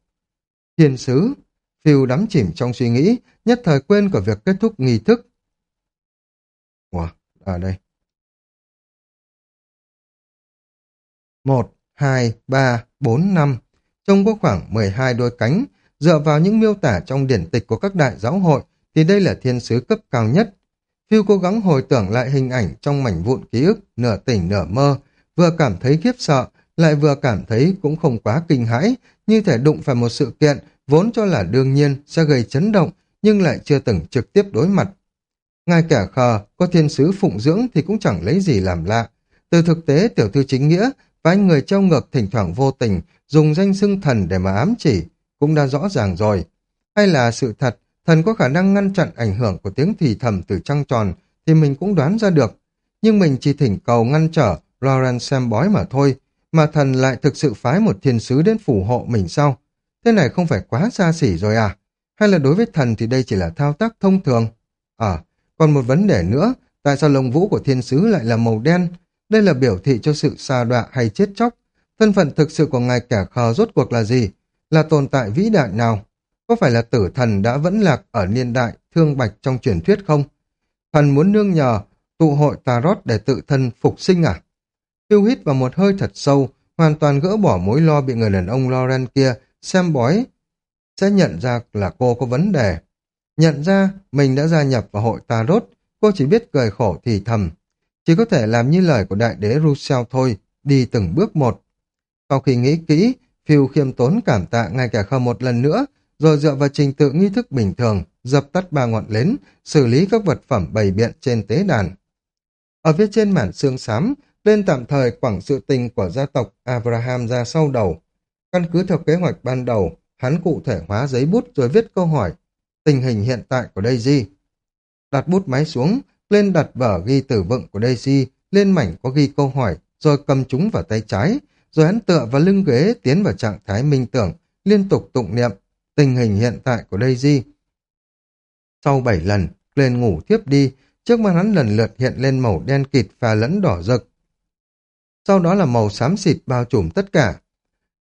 Thiên sứ, phiêu đắm chìm trong suy nghĩ, nhất thời quên của việc kết thúc nghi thức. ủa ở đây. Một, hai, ba, bốn, năm. Trông có khoảng 12 đôi cánh, Dựa vào những miêu tả trong điển tịch của các đại giáo hội thì đây là thiên sứ cấp cao nhất. Phiêu cố gắng hồi tưởng lại hình ảnh trong mảnh vụn ký ức, nửa tỉnh nửa mơ, vừa cảm thấy khiếp sợ, lại vừa cảm thấy cũng không quá kinh hãi, như thể đụng phải một sự kiện vốn cho là đương nhiên sẽ gây chấn động, nhưng lại chưa từng trực tiếp đối mặt. ngay cả khờ, có thiên sứ phụng dưỡng thì cũng chẳng lấy gì làm lạ. Từ thực tế tiểu thư chính nghĩa và anh người treo ngược thỉnh thoảng vô tình dùng danh xưng thần để mà ám chỉ, cũng đã rõ ràng rồi. Hay là sự thật, thần có khả năng ngăn chặn ảnh hưởng của tiếng thì thầm từ trăng tròn, thì mình cũng đoán ra được. Nhưng mình chỉ thỉnh cầu ngăn trở lauren xem bói mà thôi, mà thần lại thực sự phái một thiên sứ đến phù hộ mình sao? Thế này không phải quá xa xỉ rồi à? Hay là đối với thần thì đây chỉ là thao tác thông thường? À, còn một vấn đề nữa, tại sao lông vũ của thiên sứ lại là màu đen? Đây là biểu thị cho sự xa đọa hay chết chóc. Thân phận thực sự của ngài kẻ khờ rốt cuộc là gì? là tồn tại vĩ đại nào? Có phải là tử thần đã vẫn lạc ở niên đại thương bạch trong truyền thuyết không? Thần muốn nương nhờ tụ hội Tarot để tự thân phục sinh à? Tiêu hít vào một hơi thật sâu, hoàn toàn gỡ bỏ mối lo bị người đàn ông Loren kia xem bói, sẽ nhận ra là cô có vấn đề. Nhận ra mình đã gia nhập vào hội Tarot, cô chỉ biết cười khổ thì thầm. Chỉ có thể làm như lời của đại đế Rousseau thôi, đi từng bước một. Sau khi nghĩ kỹ, Phiêu khiêm tốn cảm tạ ngay cả không một lần nữa, rồi dựa vào trình tự nghi thức bình thường, dập tắt ba ngọn nến, xử lý các vật phẩm bày biện trên tế đàn. Ở phía trên màn xương xám, lên tạm thời quảng sự tình của gia tộc Abraham ra sau đầu. Căn cứ theo kế hoạch ban đầu, hắn cụ thể hóa giấy bút rồi viết câu hỏi tình hình hiện tại của Daisy. Đặt bút máy xuống, lên đặt vở ghi tử vựng của Daisy, lên mảnh có ghi câu hỏi, rồi cầm chúng vào tay trái, rồi hắn tựa vào lưng ghế tiến vào trạng thái minh tưởng, liên tục tụng niệm tình hình hiện tại của Daisy. Sau bảy lần, lên ngủ tiếp đi, trước mặt hắn lần lượt hiện lên màu đen kịt và lẫn đỏ rực. Sau đó là màu xám xịt bao trùm tất cả.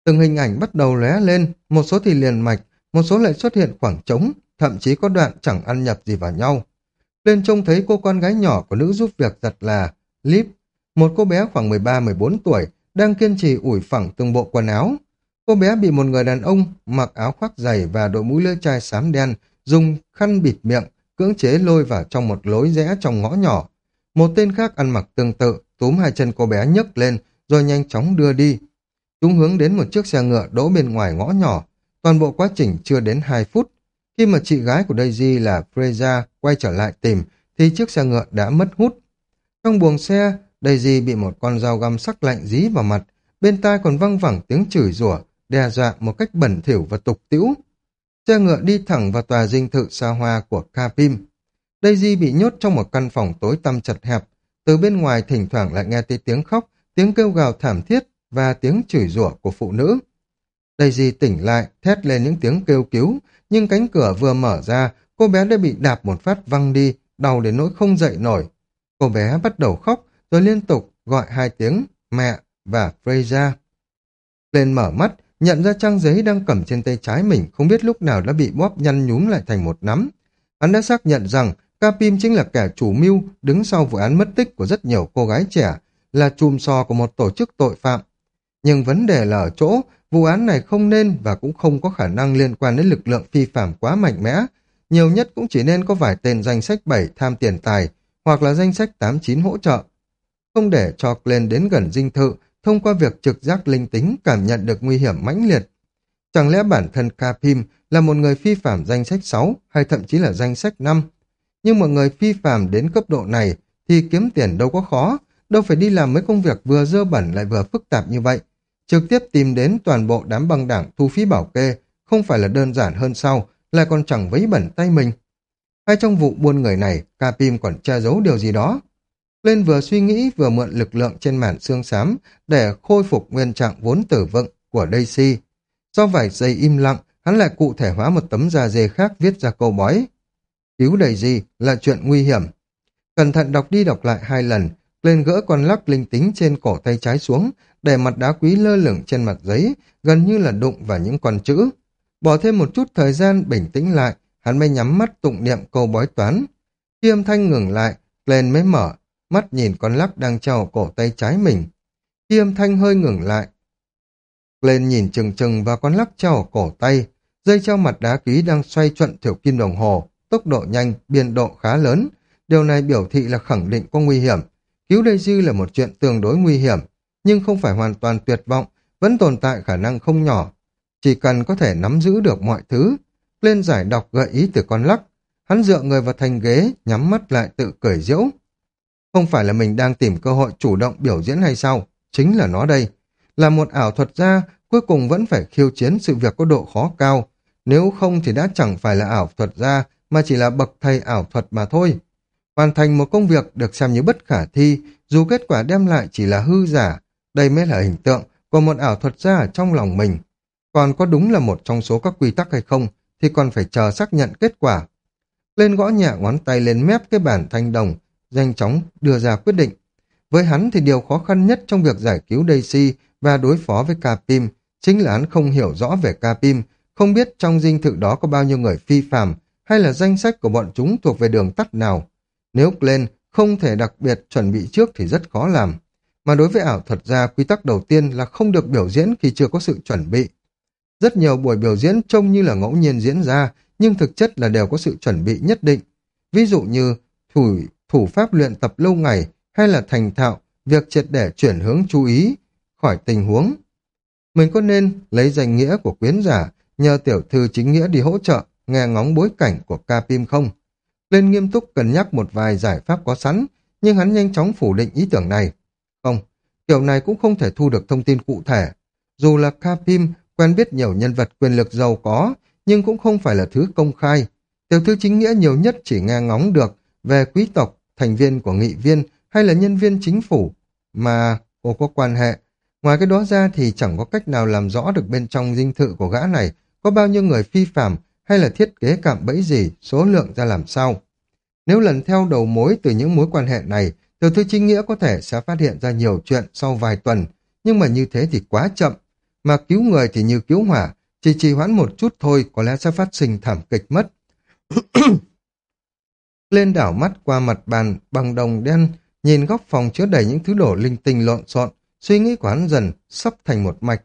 Từng hình ảnh bắt đầu lóe lên, một số thì liền mạch, một số lại xuất hiện khoảng trống, thậm chí có đoạn chẳng ăn nhập gì vào nhau. Lên trông thấy cô con gái nhỏ của nữ giúp việc giật là Lip, một cô bé khoảng 13-14 tuổi, đang kiên trì ủi phẳng từng bộ quần áo. Cô bé bị một người đàn ông mặc áo khoác dày và đội mũ lưỡi chai xám đen dùng khăn bịt miệng, cưỡng chế lôi vào trong một lối rẽ trong ngõ nhỏ. Một tên khác ăn mặc tương tự, túm hai chân cô bé nhấc lên, rồi nhanh chóng đưa đi. Chúng hướng đến một chiếc xe ngựa đỗ bên ngoài ngõ nhỏ. Toàn bộ quá trình chưa đến 2 phút. Khi mà chị gái của Daisy là Freya quay trở lại tìm, thì chiếc xe ngựa đã mất hút. Trong buồng xe, Daisy bị một con dao găm sắc lạnh dí vào mặt, bên tai còn văng vẳng tiếng chửi rủa, đe dọa một cách bẩn thỉu và tục tĩu. Xe ngựa đi thẳng vào tòa dinh thự xa hoa của Capim. Daisy bị nhốt trong một căn phòng tối tăm chật hẹp, từ bên ngoài thỉnh thoảng lại nghe thấy tiếng khóc, tiếng kêu gào thảm thiết và tiếng chửi rủa của phụ nữ. Daisy tỉnh lại, thét lên những tiếng kêu cứu, nhưng cánh cửa vừa mở ra, cô bé đã bị đạp một phát văng đi, đau đến nỗi không dậy nổi. Cô bé bắt đầu khóc, rồi liên tục gọi hai tiếng mẹ và Freya. Lên mở mắt, nhận ra trang giấy đang cầm trên tay trái mình không biết lúc nào đã bị bóp nhăn nhúm lại thành một nắm. Hắn đã xác nhận rằng Capim chính là kẻ chủ mưu đứng sau vụ án mất tích của rất nhiều cô gái trẻ, là chùm sò của một tổ chức tội phạm. Nhưng vấn đề là ở chỗ, vụ án này không nên và cũng không có khả năng liên quan đến lực lượng phi phạm quá mạnh mẽ. Nhiều nhất cũng chỉ nên có vài tên danh sách 7 tham tiền tài, hoặc là danh sách 89 hỗ trợ. Không để cho Glenn đến gần dinh thự, thông qua việc trực giác linh tính cảm nhận được nguy hiểm mãnh liệt. Chẳng lẽ bản thân Capim là một người phi phạm danh sách 6 hay thậm chí là danh sách 5? Nhưng một người phi phạm đến cấp độ này thì kiếm tiền đâu có khó, đâu phải đi làm mấy công việc vừa dơ bẩn lại vừa phức tạp như vậy. Trực tiếp tìm đến toàn bộ đám băng đảng thu phí bảo kê không phải là đơn giản hơn sau, lại còn chẳng vấy bẩn tay mình. Hay trong vụ buôn người này, Capim còn che giấu điều gì đó? Lên vừa suy nghĩ vừa mượn lực lượng trên màn xương xám để khôi phục nguyên trạng vốn tử vựng của Daisy. Do vài giây im lặng, hắn lại cụ thể hóa một tấm da dê khác viết ra câu bói. Cứu Daisy là chuyện nguy hiểm. Cẩn thận đọc đi đọc lại hai lần, lên gỡ con lắc linh tính trên cổ tay trái xuống, để mặt đá quý lơ lửng trên mặt giấy, gần như là đụng vào những con chữ. Bỏ thêm một chút thời gian bình tĩnh lại, hắn mới nhắm mắt tụng niệm câu bói toán. Khi âm thanh ngừng lại, lên mới mở, mắt nhìn con lắc đang treo cổ tay trái mình. Khi âm thanh hơi ngừng lại, lên nhìn chừng chừng vào con lắc treo cổ tay, dây treo mặt đá quý đang xoay chuẩn thiểu kim đồng hồ, tốc độ nhanh, biên độ khá lớn. Điều này biểu thị là khẳng định có nguy hiểm. Cứu đây dư là một chuyện tương đối nguy hiểm, nhưng không phải hoàn toàn tuyệt vọng, vẫn tồn tại khả năng không nhỏ. Chỉ cần có thể nắm giữ được mọi thứ, lên giải đọc gợi ý từ con lắc, hắn dựa người vào thành ghế, nhắm mắt lại tự cười diễu. Không phải là mình đang tìm cơ hội chủ động biểu diễn hay sao? Chính là nó đây. Là một ảo thuật gia, cuối cùng vẫn phải khiêu chiến sự việc có độ khó cao. Nếu không thì đã chẳng phải là ảo thuật gia, mà chỉ là bậc thầy ảo thuật mà thôi. Hoàn thành một công việc được xem như bất khả thi, dù kết quả đem lại chỉ là hư giả, đây mới là hình tượng của một ảo thuật gia ở trong lòng mình. Còn có đúng là một trong số các quy tắc hay không, thì còn phải chờ xác nhận kết quả. Lên gõ nhẹ ngón tay lên mép cái bản thanh đồng, nhanh chóng đưa ra quyết định. Với hắn thì điều khó khăn nhất trong việc giải cứu Daisy và đối phó với Capim chính là hắn không hiểu rõ về Capim, không biết trong dinh thự đó có bao nhiêu người phi phàm hay là danh sách của bọn chúng thuộc về đường tắt nào. Nếu Glenn không thể đặc biệt chuẩn bị trước thì rất khó làm. Mà đối với ảo thuật gia, quy tắc đầu tiên là không được biểu diễn khi chưa có sự chuẩn bị. Rất nhiều buổi biểu diễn trông như là ngẫu nhiên diễn ra, nhưng thực chất là đều có sự chuẩn bị nhất định. Ví dụ như thủ, thủ pháp luyện tập lâu ngày hay là thành thạo, việc triệt để chuyển hướng chú ý khỏi tình huống. Mình có nên lấy danh nghĩa của quyến giả, nhờ tiểu thư chính nghĩa đi hỗ trợ, nghe ngóng bối cảnh của ca pim không? Lên nghiêm túc cân nhắc một vài giải pháp có sẵn, nhưng hắn nhanh chóng phủ định ý tưởng này. Kiểu này cũng không thể thu được thông tin cụ thể. Dù là Capim quen biết nhiều nhân vật quyền lực giàu có, nhưng cũng không phải là thứ công khai. Tiểu thư chính nghĩa nhiều nhất chỉ nghe ngóng được về quý tộc, thành viên của nghị viên hay là nhân viên chính phủ mà cô có quan hệ. Ngoài cái đó ra thì chẳng có cách nào làm rõ được bên trong dinh thự của gã này có bao nhiêu người phi phạm hay là thiết kế cạm bẫy gì, số lượng ra làm sao. Nếu lần theo đầu mối từ những mối quan hệ này, tiểu thư chính nghĩa có thể sẽ phát hiện ra nhiều chuyện sau vài tuần, nhưng mà như thế thì quá chậm. Mà cứu người thì như cứu hỏa, chỉ trì hoãn một chút thôi có lẽ sẽ phát sinh thảm kịch mất. Lên đảo mắt qua mặt bàn bằng đồng đen, nhìn góc phòng chứa đầy những thứ đổ linh tinh lộn xộn, suy nghĩ của hắn dần sắp thành một mạch.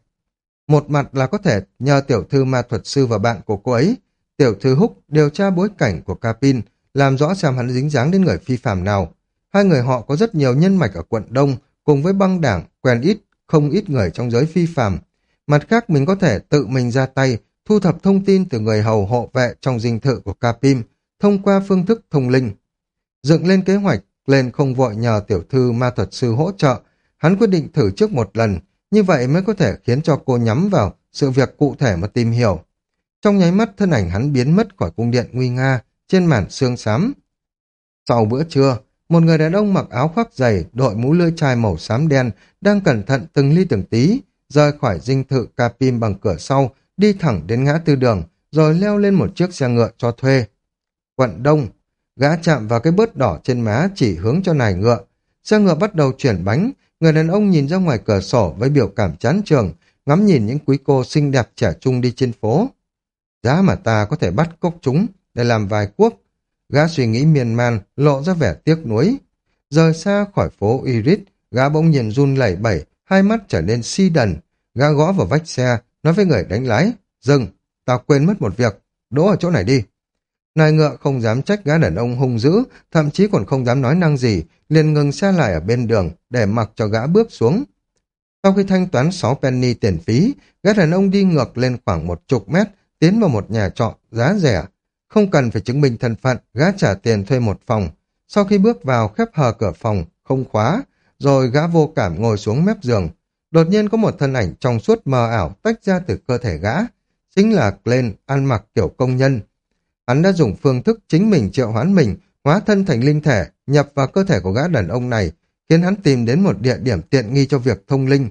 Một mặt là có thể nhờ tiểu thư ma thuật sư và bạn của cô ấy, tiểu thư Húc điều tra bối cảnh của Capin, làm rõ xem hắn dính dáng đến người phi phạm nào. Hai người họ có rất nhiều nhân mạch ở quận Đông, cùng với băng đảng, quen ít, không ít người trong giới phi phạm. Mặt khác mình có thể tự mình ra tay, thu thập thông tin từ người hầu hộ vệ trong dinh thự của Capim, thông qua phương thức thông linh. Dựng lên kế hoạch, lên không vội nhờ tiểu thư ma thuật sư hỗ trợ, hắn quyết định thử trước một lần, như vậy mới có thể khiến cho cô nhắm vào sự việc cụ thể mà tìm hiểu. Trong nháy mắt thân ảnh hắn biến mất khỏi cung điện nguy nga trên màn xương xám. Sau bữa trưa, một người đàn ông mặc áo khoác dày, đội mũ lưỡi chai màu xám đen, đang cẩn thận từng ly từng tí, rời khỏi dinh thự Capim bằng cửa sau, đi thẳng đến ngã tư đường, rồi leo lên một chiếc xe ngựa cho thuê. Quận Đông, gã chạm vào cái bớt đỏ trên má chỉ hướng cho nài ngựa. Xe ngựa bắt đầu chuyển bánh, người đàn ông nhìn ra ngoài cửa sổ với biểu cảm chán trường, ngắm nhìn những quý cô xinh đẹp trẻ trung đi trên phố. Giá mà ta có thể bắt cốc chúng để làm vài cuốc Gã suy nghĩ miên man, lộ ra vẻ tiếc nuối. Rời xa khỏi phố Iris, gã bỗng nhìn run lẩy bẩy, hai mắt trở nên si đần. Gã gõ vào vách xe, nói với người đánh lái, dừng, tao quên mất một việc, đỗ ở chỗ này đi. Nài ngựa không dám trách gã đàn ông hung dữ, thậm chí còn không dám nói năng gì, liền ngừng xe lại ở bên đường để mặc cho gã bước xuống. Sau khi thanh toán 6 penny tiền phí, gã đàn ông đi ngược lên khoảng một chục mét, tiến vào một nhà trọ giá rẻ. Không cần phải chứng minh thân phận, gã trả tiền thuê một phòng. Sau khi bước vào, khép hờ cửa phòng, không khóa, rồi gã vô cảm ngồi xuống mép giường. Đột nhiên có một thân ảnh trong suốt mờ ảo tách ra từ cơ thể gã. Chính là Glenn, ăn mặc kiểu công nhân. Hắn đã dùng phương thức chính mình triệu hoán mình, hóa thân thành linh thể, nhập vào cơ thể của gã đàn ông này, khiến hắn tìm đến một địa điểm tiện nghi cho việc thông linh.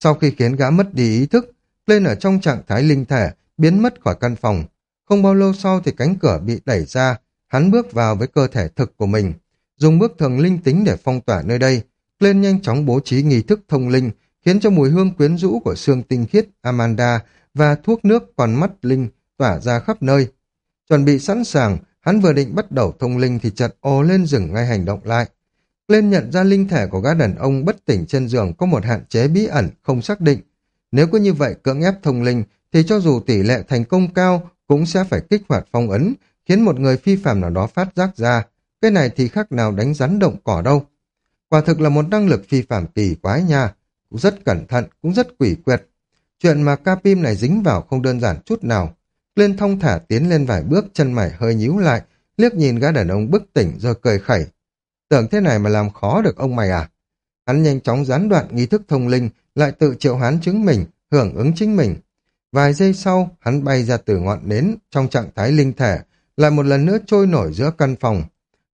Sau khi khiến gã mất đi ý thức, lên ở trong trạng thái linh thể, biến mất khỏi căn phòng. Không bao lâu sau thì cánh cửa bị đẩy ra, hắn bước vào với cơ thể thực của mình. Dùng bước thường linh tính để phong tỏa nơi đây, lên nhanh chóng bố trí nghi thức thông linh, khiến cho mùi hương quyến rũ của xương tinh khiết Amanda và thuốc nước còn mắt linh tỏa ra khắp nơi. Chuẩn bị sẵn sàng, hắn vừa định bắt đầu thông linh thì chợt ồ lên dừng ngay hành động lại. Lên nhận ra linh thể của gã đàn ông bất tỉnh trên giường có một hạn chế bí ẩn, không xác định. Nếu có như vậy cưỡng ép thông linh thì cho dù tỷ lệ thành công cao cũng sẽ phải kích hoạt phong ấn, khiến một người phi phạm nào đó phát giác ra. Cái này thì khác nào đánh rắn động cỏ đâu. Quả thực là một năng lực phi phạm kỳ quái nha, cũng rất cẩn thận, cũng rất quỷ quyệt. Chuyện mà Capim này dính vào không đơn giản chút nào. Lên thông thả tiến lên vài bước, chân mày hơi nhíu lại, liếc nhìn gã đàn ông bức tỉnh rồi cười khẩy. Tưởng thế này mà làm khó được ông mày à? Hắn nhanh chóng gián đoạn nghi thức thông linh, lại tự triệu hoán chứng mình, hưởng ứng chính mình. Vài giây sau, hắn bay ra từ ngọn nến trong trạng thái linh thể, lại một lần nữa trôi nổi giữa căn phòng.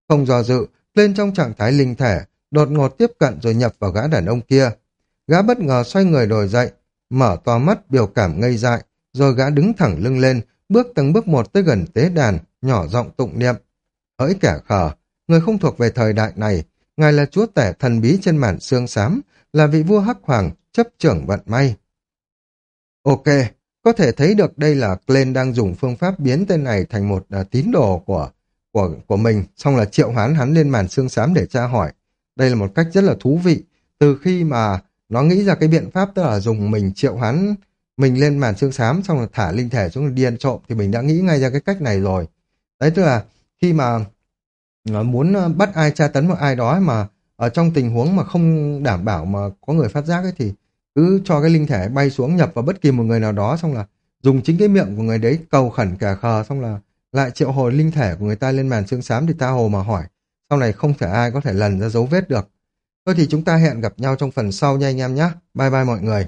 Không do dự, lên trong trạng thái linh thể, đột ngột tiếp cận rồi nhập vào gã đàn ông kia. Gã bất ngờ xoay người đổi dậy, mở to mắt biểu cảm ngây dại, rồi gã đứng thẳng lưng lên, bước từng bước một tới gần tế đàn, nhỏ giọng tụng niệm. Hỡi kẻ khờ, người không thuộc về thời đại này, ngài là chúa tể thần bí trên màn xương xám, là vị vua hắc hoàng, chấp trưởng vận may. Ok, có thể thấy được đây là Glenn đang dùng phương pháp biến tên này thành một uh, tín đồ của của của mình, xong là triệu hoán hắn lên màn xương xám để tra hỏi. Đây là một cách rất là thú vị. Từ khi mà nó nghĩ ra cái biện pháp tức là dùng mình triệu hoán mình lên màn xương xám xong là thả linh thể xuống đi ăn trộm thì mình đã nghĩ ngay ra cái cách này rồi. Đấy tức là khi mà muốn à, bắt ai tra tấn một ai đó mà ở trong tình huống mà không đảm bảo mà có người phát giác ấy thì cứ cho cái linh thể bay xuống nhập vào bất kỳ một người nào đó, xong là dùng chính cái miệng của người đấy cầu khẩn cả khờ, xong là lại triệu hồi linh thể của người ta lên màn xương xám thì ta hồ mà hỏi sau này không thể ai có thể lần ra dấu vết được Thôi thì chúng ta hẹn gặp nhau trong phần sau nha anh em nhé. Bye bye mọi người.